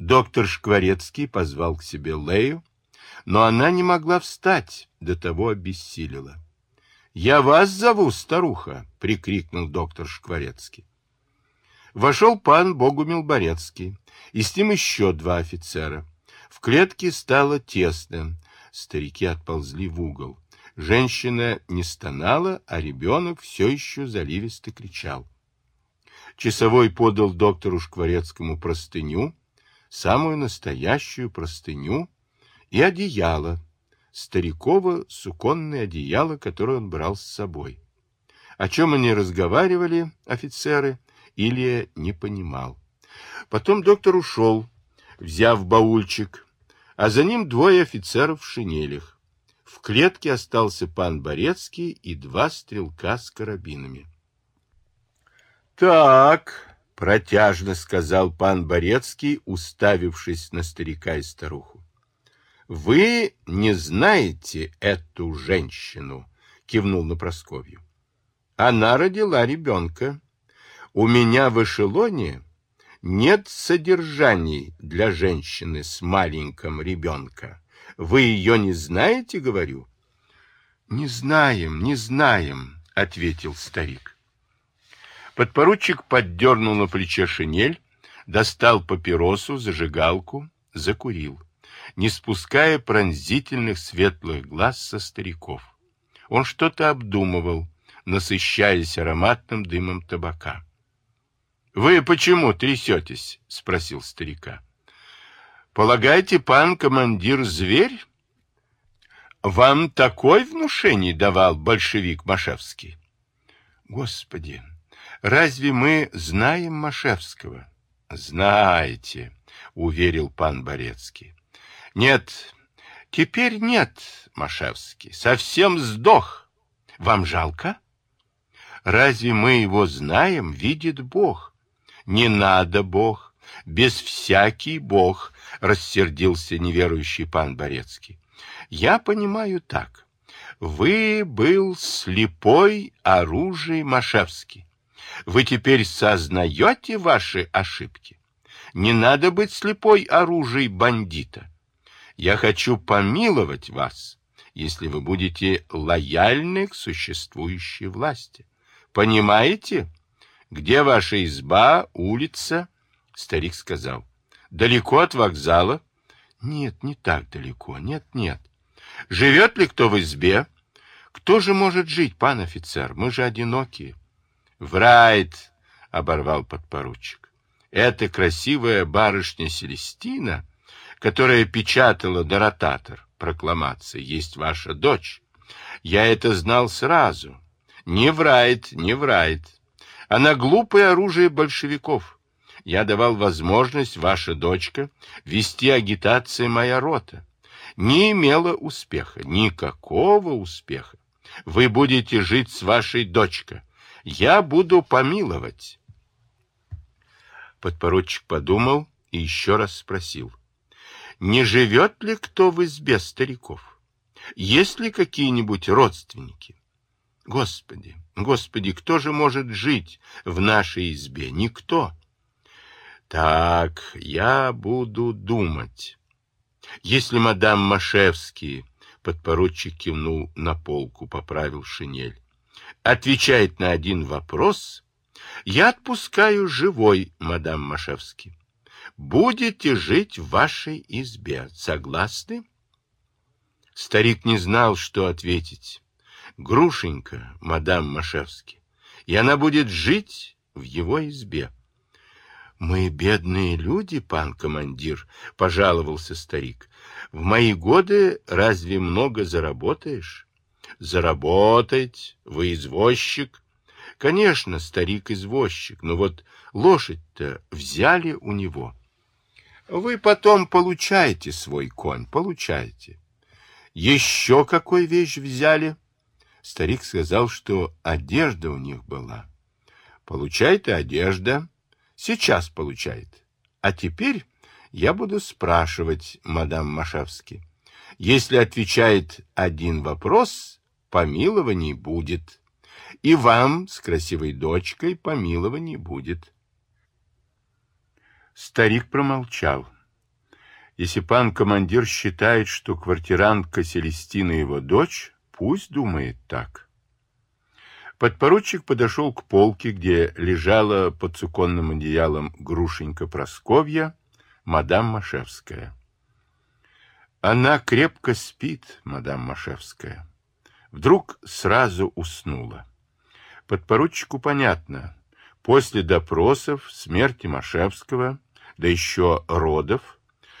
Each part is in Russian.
Доктор Шкварецкий позвал к себе Лею, но она не могла встать, до того обессилила. — Я вас зову, старуха! — прикрикнул доктор Шкварецкий. Вошел пан Богумил Борецкий, и с ним еще два офицера. В клетке стало тесно, старики отползли в угол. Женщина не стонала, а ребенок все еще заливисто кричал. Часовой подал доктору Шкварецкому простыню, самую настоящую простыню и одеяло, стариково суконное одеяло, которое он брал с собой. О чем они разговаривали, офицеры, Илья не понимал. Потом доктор ушел, взяв баульчик, а за ним двое офицеров в шинелях. В клетке остался пан Борецкий и два стрелка с карабинами. «Так», — протяжно сказал пан Борецкий, уставившись на старика и старуху. «Вы не знаете эту женщину?» — кивнул на Просковью. «Она родила ребенка. У меня в эшелоне нет содержаний для женщины с маленьким ребенка. Вы ее не знаете, говорю? Не знаем, не знаем, ответил старик. Подпоручик поддернул на плече шинель, достал папиросу, зажигалку, закурил, не спуская пронзительных светлых глаз со стариков. Он что-то обдумывал, насыщаясь ароматным дымом табака. — Вы почему трясетесь? — спросил старика. — Полагаете, пан командир зверь? Вам такой внушение давал большевик Машевский? Господи, разве мы знаем Машевского? Знаете, уверил пан Борецкий. Нет, теперь нет, Машевский, совсем сдох. Вам жалко? Разве мы его знаем, видит Бог? Не надо, Бог, без всякий Бог, рассердился неверующий пан Борецкий. Я понимаю так. Вы был слепой оружие Машевский. Вы теперь сознаете ваши ошибки? Не надо быть слепой оружием бандита. Я хочу помиловать вас, если вы будете лояльны к существующей власти. Понимаете? Где ваша изба, улица? Старик сказал. Далеко от вокзала? Нет, не так далеко. Нет, нет. Живет ли кто в избе? Кто же может жить, пан офицер? Мы же одинокие. Врайт, оборвал подпоручик. Это красивая барышня Селестина, которая печатала до ротатор прокламации, есть ваша дочь. Я это знал сразу. Не врайт, не врайт. Она глупое оружие большевиков. Я давал возможность, ваша дочка, вести агитации моя рота. Не имела успеха, никакого успеха. Вы будете жить с вашей дочкой. Я буду помиловать. Подпоручик подумал и еще раз спросил. Не живет ли кто в избе стариков? Есть ли какие-нибудь родственники? Господи, Господи, кто же может жить в нашей избе? Никто. Так, я буду думать. Если мадам Машевский, подпоручик кивнул на полку, поправил шинель, отвечает на один вопрос, я отпускаю живой, мадам Машевский. Будете жить в вашей избе. Согласны? Старик не знал, что ответить. Грушенька, мадам Машевский, и она будет жить в его избе. Мы бедные люди, пан командир, пожаловался старик. В мои годы разве много заработаешь? Заработать, вы извозчик. Конечно, старик извозчик, но вот лошадь-то взяли у него. Вы потом получаете свой конь, получаете. Еще какой вещь взяли? Старик сказал, что одежда у них была. Получает одежда. Сейчас получает. А теперь я буду спрашивать, мадам Машевский. Если отвечает один вопрос, помилований будет. И вам с красивой дочкой помилований будет. Старик промолчал. Если пан командир считает, что квартирантка Селестина его дочь, пусть думает так. Подпоручик подошел к полке, где лежала под суконным одеялом грушенька Просковья, мадам Машевская. Она крепко спит, мадам Машевская. Вдруг сразу уснула. Подпоручику понятно. После допросов, смерти Машевского, да еще родов,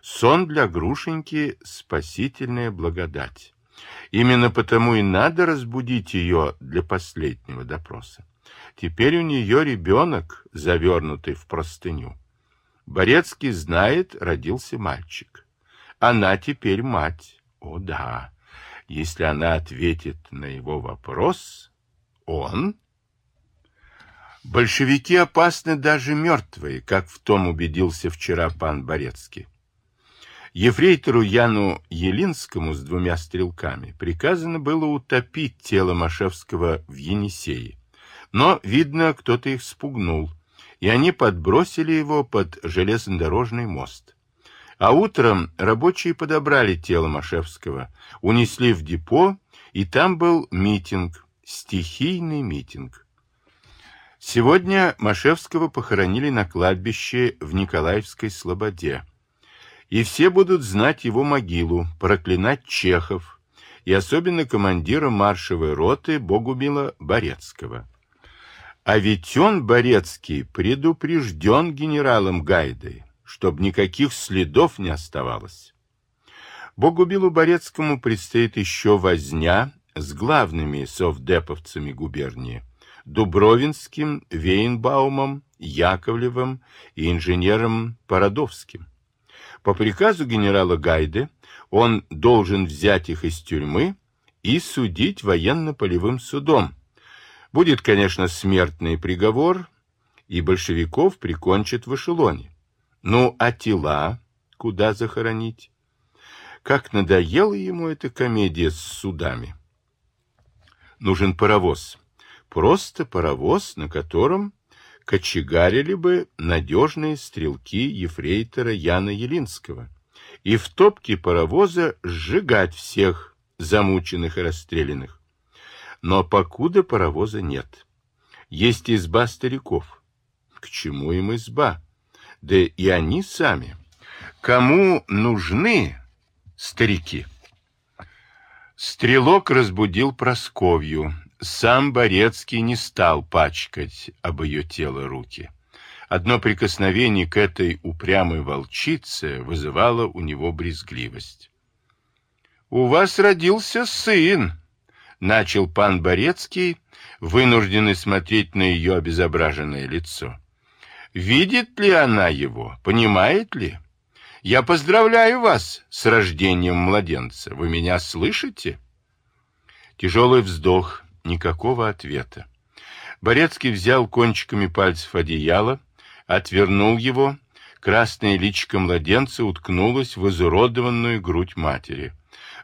сон для Грушеньки — спасительная благодать. Именно потому и надо разбудить ее для последнего допроса. Теперь у нее ребенок, завернутый в простыню. Борецкий знает, родился мальчик. Она теперь мать. О да, если она ответит на его вопрос, он... Большевики опасны даже мертвые, как в том убедился вчера пан Борецкий. Ефрейтору Яну Елинскому с двумя стрелками приказано было утопить тело Машевского в Енисее. Но, видно, кто-то их спугнул, и они подбросили его под железнодорожный мост. А утром рабочие подобрали тело Машевского, унесли в депо, и там был митинг, стихийный митинг. Сегодня Машевского похоронили на кладбище в Николаевской Слободе и все будут знать его могилу, проклинать чехов, и особенно командира маршевой роты Богумила Борецкого. А ведь он, Борецкий, предупрежден генералом Гайдой, чтобы никаких следов не оставалось. Богубилу Борецкому предстоит еще возня с главными совдеповцами губернии – Дубровинским, Вейнбаумом, Яковлевым и инженером Породовским. По приказу генерала Гайды он должен взять их из тюрьмы и судить военно-полевым судом. Будет, конечно, смертный приговор, и большевиков прикончат в эшелоне. Ну, а тела куда захоронить? Как надоела ему эта комедия с судами. Нужен паровоз. Просто паровоз, на котором кочегарили бы надежные стрелки ефрейтора Яна Елинского и в топке паровоза сжигать всех замученных и расстрелянных. Но покуда паровоза нет. Есть изба стариков. К чему им изба? Да и они сами. Кому нужны старики? Стрелок разбудил Просковью, сам Борецкий не стал пачкать об ее тело руки. Одно прикосновение к этой упрямой волчице вызывало у него брезгливость. «У вас родился сын!» — начал пан Борецкий, вынужденный смотреть на ее обезображенное лицо. «Видит ли она его? Понимает ли? Я поздравляю вас с рождением младенца. Вы меня слышите?» Тяжелый вздох Никакого ответа. Борецкий взял кончиками пальцев одеяло, отвернул его, красное личико младенца уткнулось в изуродованную грудь матери.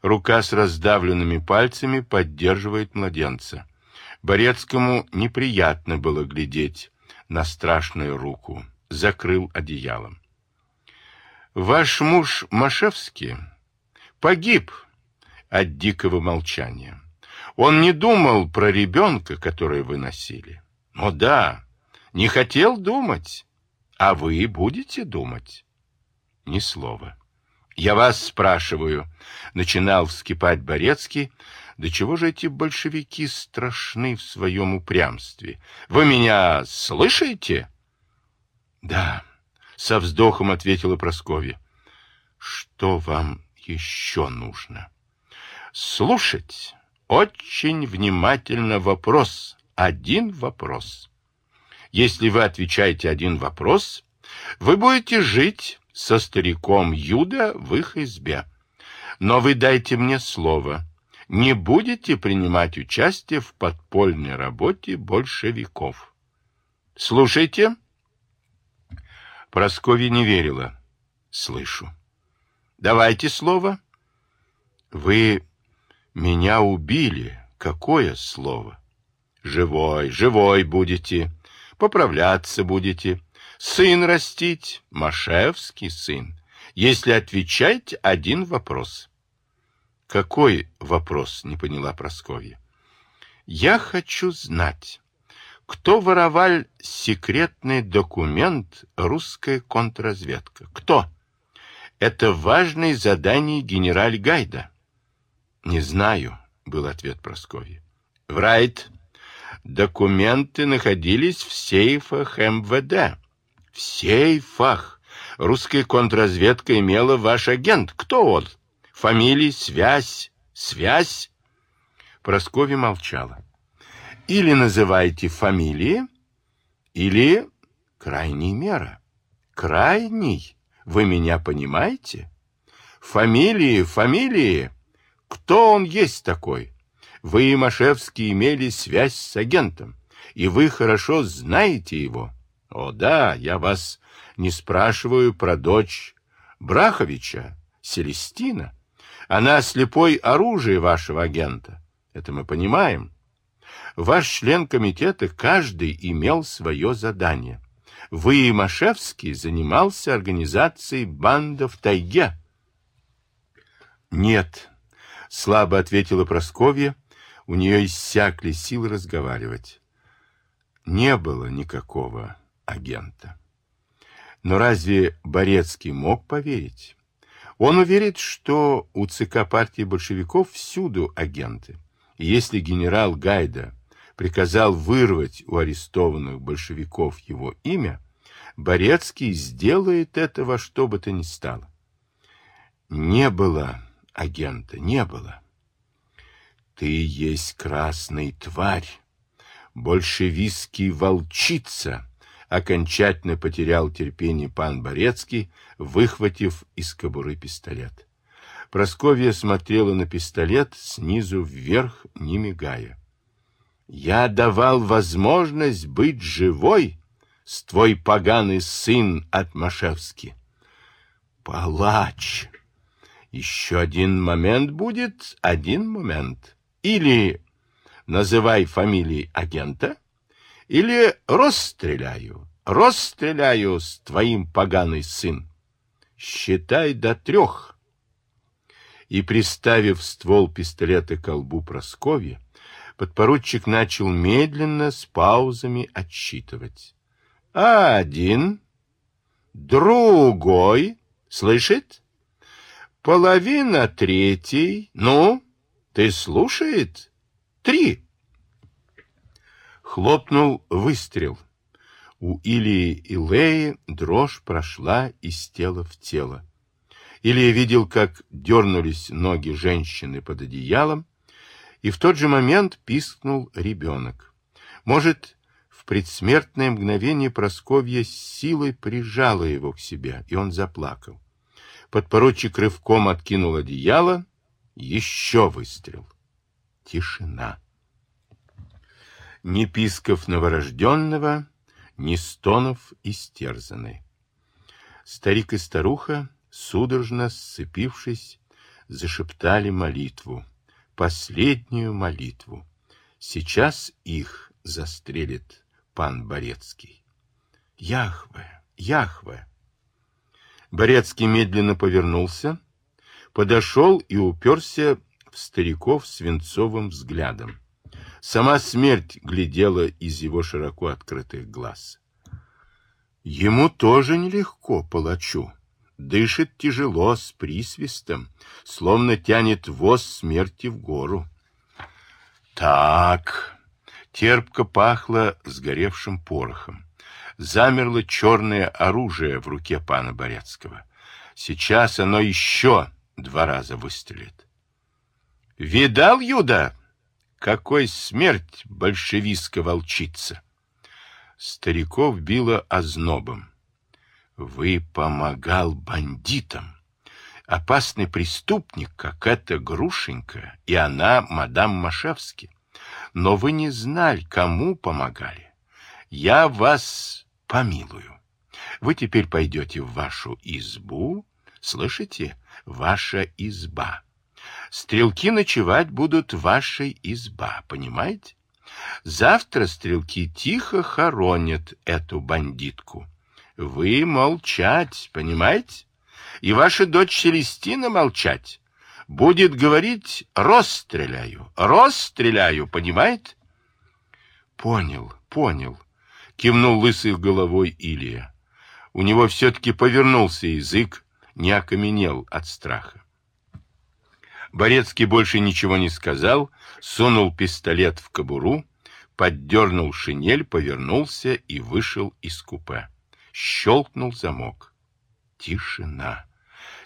Рука с раздавленными пальцами поддерживает младенца. Борецкому неприятно было глядеть на страшную руку. Закрыл одеялом. «Ваш муж Машевский погиб от дикого молчания». Он не думал про ребенка, который вы носили. О да, не хотел думать. А вы будете думать? Ни слова. Я вас спрашиваю, начинал вскипать Борецкий, до чего же эти большевики страшны в своем упрямстве? Вы меня слышите? Да, со вздохом ответила Прасковья. Что вам еще нужно? Слушать очень внимательно вопрос. Один вопрос. Если вы отвечаете один вопрос, вы будете жить со стариком Юда в их избе. Но вы дайте мне слово. Не будете принимать участие в подпольной работе большевиков. Слушайте. Прасковья не верила. Слышу. Давайте слово. Вы меня убили. Какое слово? Живой, живой будете. Поправляться будете. Сын растить, Машевский сын. если отвечать один вопрос. Какой вопрос, не поняла Прасковья. Я хочу знать, кто воровал секретный документ русская контрразведка? Кто? Это важное задание генераль Гайда. Не знаю, был ответ Прасковьи. Врайт. Документы находились в сейфах МВД. В сейфах. Русская контрразведка имела ваш агент. Кто он? Фамилия, связь, связь? Прасковья молчала. Или называйте фамилии, или крайней мера. Крайний, вы меня понимаете? Фамилии, фамилии. Кто он есть такой? Вы, Машевский, имели связь с агентом, и вы хорошо знаете его. О да, я вас не спрашиваю про дочь Браховича, Селестина. Она слепой оружие вашего агента. Это мы понимаем. Ваш член комитета каждый имел свое задание. Вы, Машевский, занимался организацией банда в тайге. Нет, слабо ответила Просковья. У нее иссякли силы разговаривать. Не было никакого агента. Но разве Борецкий мог поверить? Он уверит, что у ЦК партии большевиков всюду агенты. И если генерал Гайда приказал вырвать у арестованных большевиков его имя, Борецкий сделает это во что бы то ни стало. Не было агента, не было. Ты есть красный тварь, большевистский волчица, окончательно потерял терпение пан Борецкий, выхватив из кобуры пистолет. Просковья смотрела на пистолет снизу вверх, не мигая. Я давал возможность быть живой с твой поганый сын от Машевски. Палач! Еще один момент будет, один момент. Или называй фамилии агента, или расстреляю, расстреляю с твоим поганый сын. Считай до трех. И, приставив ствол пистолета к колбу Прасковья, подпоручик начал медленно, с паузами отсчитывать. Один, другой, слышит? Половина третий, ну, ты слушает? Три. Хлопнул выстрел. У Илии и Леи дрожь прошла из тела в тело. Илья видел, как дернулись ноги женщины под одеялом, и в тот же момент пискнул ребенок. Может, в предсмертное мгновение Просковья силой прижала его к себе, и он заплакал. Подпоручик рывком откинул одеяло. Еще выстрел. Тишина. Ни писков новорожденного, ни стонов истерзанной. Старик и старуха, судорожно сцепившись, зашептали молитву последнюю молитву. Сейчас их застрелит пан Борецкий. Яхве, Яхве! Борецкий медленно повернулся, подошел и уперся в стариков свинцовым взглядом. Сама смерть глядела из его широко открытых глаз. Ему тоже нелегко, палачу дышит тяжело, с присвистом, словно тянет воз смерти в гору. Так, терпко пахло сгоревшим порохом. Замерло черное оружие в руке пана Борецкого. Сейчас оно еще два раза выстрелит. «Видал, Юда? Какой смерть большевистка волчица!» Стариков било ознобом. Вы помогал бандитам. Опасный преступник, как эта Грушенька, и она, мадам Машевски. Но вы не знали, кому помогали. Я вас помилую. Вы теперь пойдете в вашу избу, слышите? Ваша изба. Стрелки ночевать будут в вашей изба, понимаете? Завтра стрелки тихо хоронят эту бандитку. Вы молчать, понимаете? и ваша дочь Селестина молчать. Будет говорить «расстреляю», «расстреляю», понимает? Понял, понял, кивнул лысый головой Илья. У него все-таки повернулся язык, не окаменел от страха. Борецкий больше ничего не сказал, сунул пистолет в кобуру, поддернул шинель, повернулся и вышел из купе. Щелкнул замок. Тишина.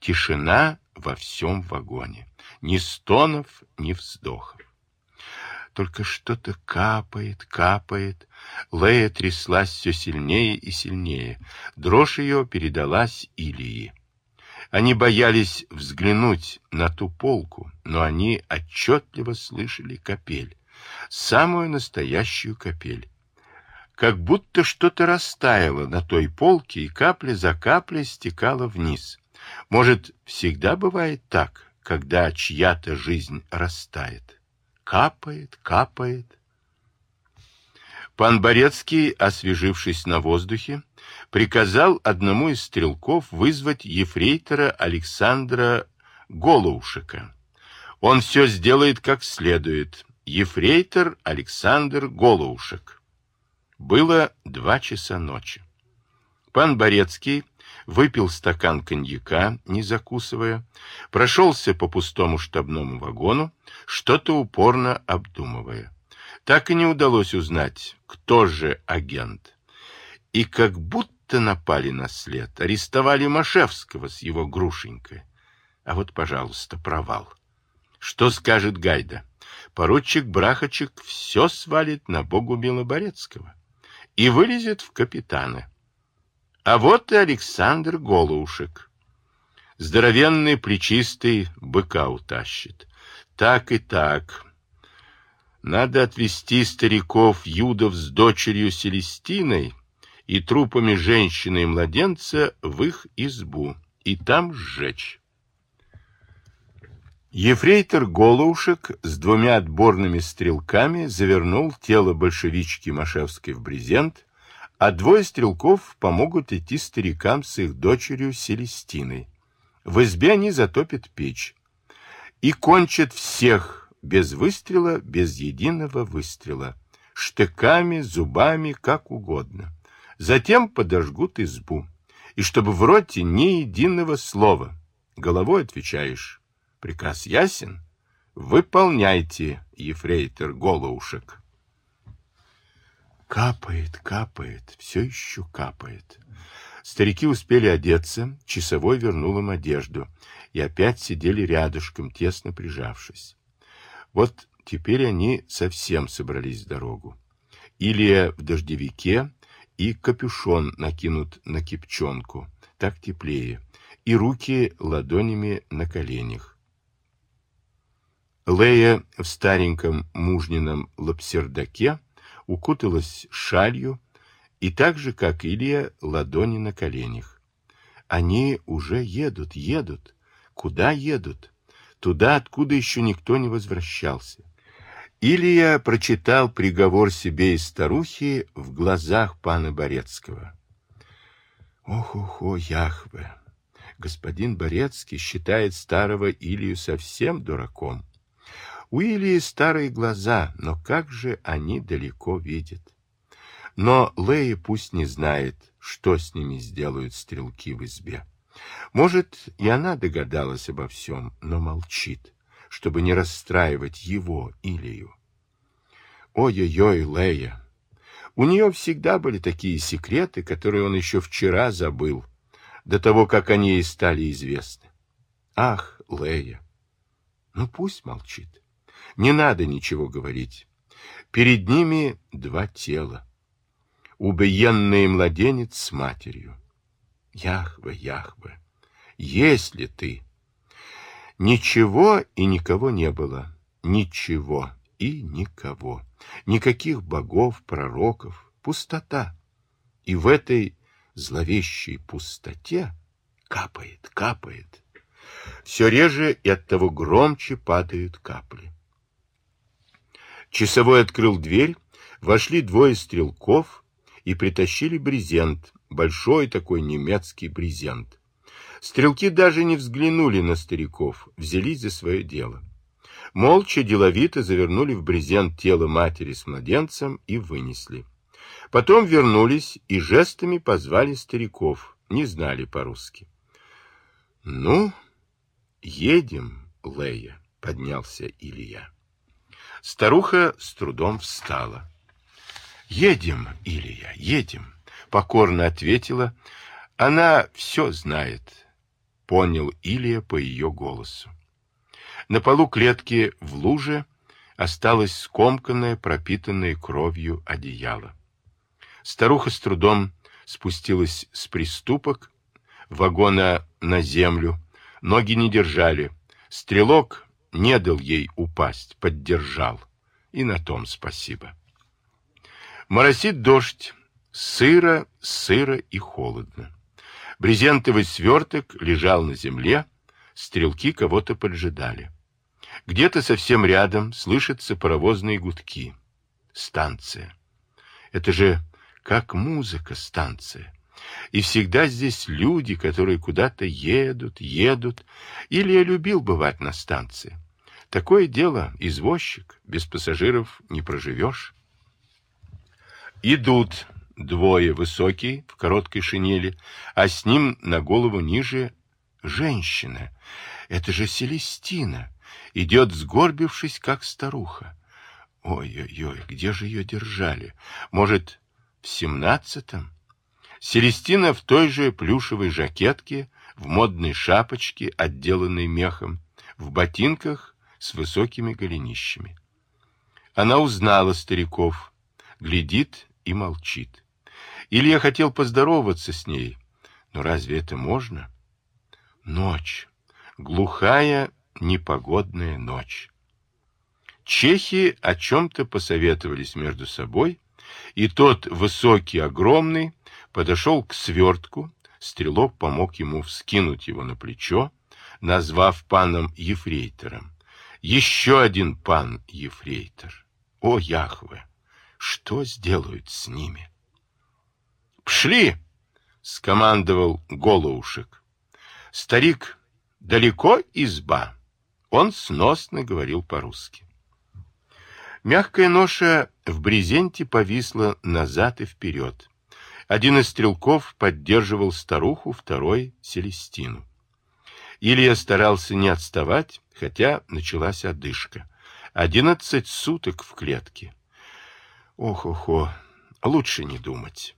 Тишина во всем вагоне. Ни стонов, ни вздохов. Только что-то капает, капает. Лея тряслась все сильнее и сильнее. Дрожь ее передалась Илии. Они боялись взглянуть на ту полку, но они отчетливо слышали капель. Самую настоящую капель. Как будто что-то растаяло на той полке, и капля за каплей стекала вниз. Может, всегда бывает так, когда чья-то жизнь растает? Капает, капает. Пан Борецкий, освежившись на воздухе, приказал одному из стрелков вызвать ефрейтора Александра Голоушека. Он все сделает как следует. Ефрейтор Александр Голоушек. Было два часа ночи. Пан Борецкий выпил стакан коньяка, не закусывая, прошелся по пустому штабному вагону, что-то упорно обдумывая. Так и не удалось узнать, кто же агент. И как будто напали на след, арестовали Машевского с его грушенькой. А вот, пожалуйста, провал. Что скажет Гайда? Поручик Брахачек все свалит на богу Белоборецкого и вылезет в капитаны. А вот и Александр Голоушек. Здоровенный, плечистый, быка утащит. Так и так. Надо отвезти стариков Юдов с дочерью Селестиной и трупами женщины и младенца в их избу и там сжечь. Ефрейтор Голоушек с двумя отборными стрелками завернул тело большевички Машевской в брезент, а двое стрелков помогут идти старикам с их дочерью Селестиной. В избе они затопят печь и кончат всех без выстрела, без единого выстрела, штыками, зубами, как угодно. Затем подожгут избу, и чтобы в роте ни единого слова. Головой отвечаешь. Приказ ясен? Выполняйте, ефрейтор Голоушек. Капает, капает, все еще капает. Старики успели одеться, часовой вернул им одежду, и опять сидели рядышком, тесно прижавшись. Вот теперь они совсем собрались в дорогу. Илья в дождевике и капюшон накинут на кипчонку, так теплее, и руки ладонями на коленях. Лея в стареньком мужнином лапсердаке укуталась шалью и так же, как Илья, ладони на коленях. Они уже едут, едут. Куда едут? Туда, откуда еще никто не возвращался. Илья прочитал приговор себе и старухи в глазах пана Борецкого. Ох-охо, Яхве! Господин Борецкий считает старого Илью совсем дураком. У Ильи старые глаза, но как же они далеко видят. Но Лея пусть не знает, что с ними сделают стрелки в избе. Может, и она догадалась обо всем, но молчит, чтобы не расстраивать его, Илью. Ой-ой-ой, Лея! У нее всегда были такие секреты, которые он еще вчера забыл, до того, как они ей стали известны. Ах, Лея! Ну, пусть молчит. Не надо ничего говорить. Перед ними два тела. Убиенный младенец с матерью. Яхве, Яхве, есть ли ты? Ничего и никого не было. Ничего и никого. Никаких богов, пророков. Пустота. И в этой зловещей пустоте капает, капает. Все реже и оттого громче падают капли. Часовой открыл дверь, вошли двое стрелков и притащили брезент, большой такой немецкий брезент. Стрелки даже не взглянули на стариков, взялись за свое дело. Молча, деловито завернули в брезент тело матери с младенцем и вынесли. Потом вернулись и жестами позвали стариков, не знали по-русски. — Ну, едем, Лея, — поднялся Илья. Старуха с трудом встала. — Едем, Илья, едем, — покорно ответила. Она все знает, — понял Илья по ее голосу. На полу клетки в луже осталось скомканное, пропитанное кровью одеяло. Старуха с трудом спустилась с приступок вагона на землю. Ноги не держали. Стрелок не дал ей упасть, поддержал. И на том спасибо. Моросит дождь. Сыро, сыро и холодно. Брезентовый сверток лежал на земле. Стрелки кого-то поджидали. Где-то совсем рядом слышатся паровозные гудки. Станция. Это же как музыка станция. И всегда здесь люди, которые куда-то едут, едут. Или я любил бывать на станции. Такое дело, извозчик, без пассажиров не проживешь. Идут двое высокие в короткой шинели, а с ним на голову ниже женщина. Это же Селестина. Идет, сгорбившись, как старуха. Ой-ой-ой, где же ее держали? Может, в семнадцатом Селестина в той же плюшевой жакетке, в модной шапочке, отделанной мехом, в ботинках с высокими голенищами. Она узнала стариков, глядит и молчит. Илья хотел поздороваться с ней, но разве это можно? Ночь, глухая, непогодная ночь. Чехи о чем-то посоветовались между собой, и тот, высокий, огромный, подошел к свертку, стрелок помог ему вскинуть его на плечо, назвав паном Ефрейтором. Еще один пан Ефрейтор. О, Яхве! Что сделают с ними? «Пшли!» — скомандовал Голоушек. Старик далеко изба. Он сносно говорил по-русски. Мягкая ноша в брезенте повисла назад и вперед. Один из стрелков поддерживал старуху, второй — Селестину. Илья старался не отставать, хотя началась одышка. Одиннадцать суток в клетке. Ох-охо, лучше не думать.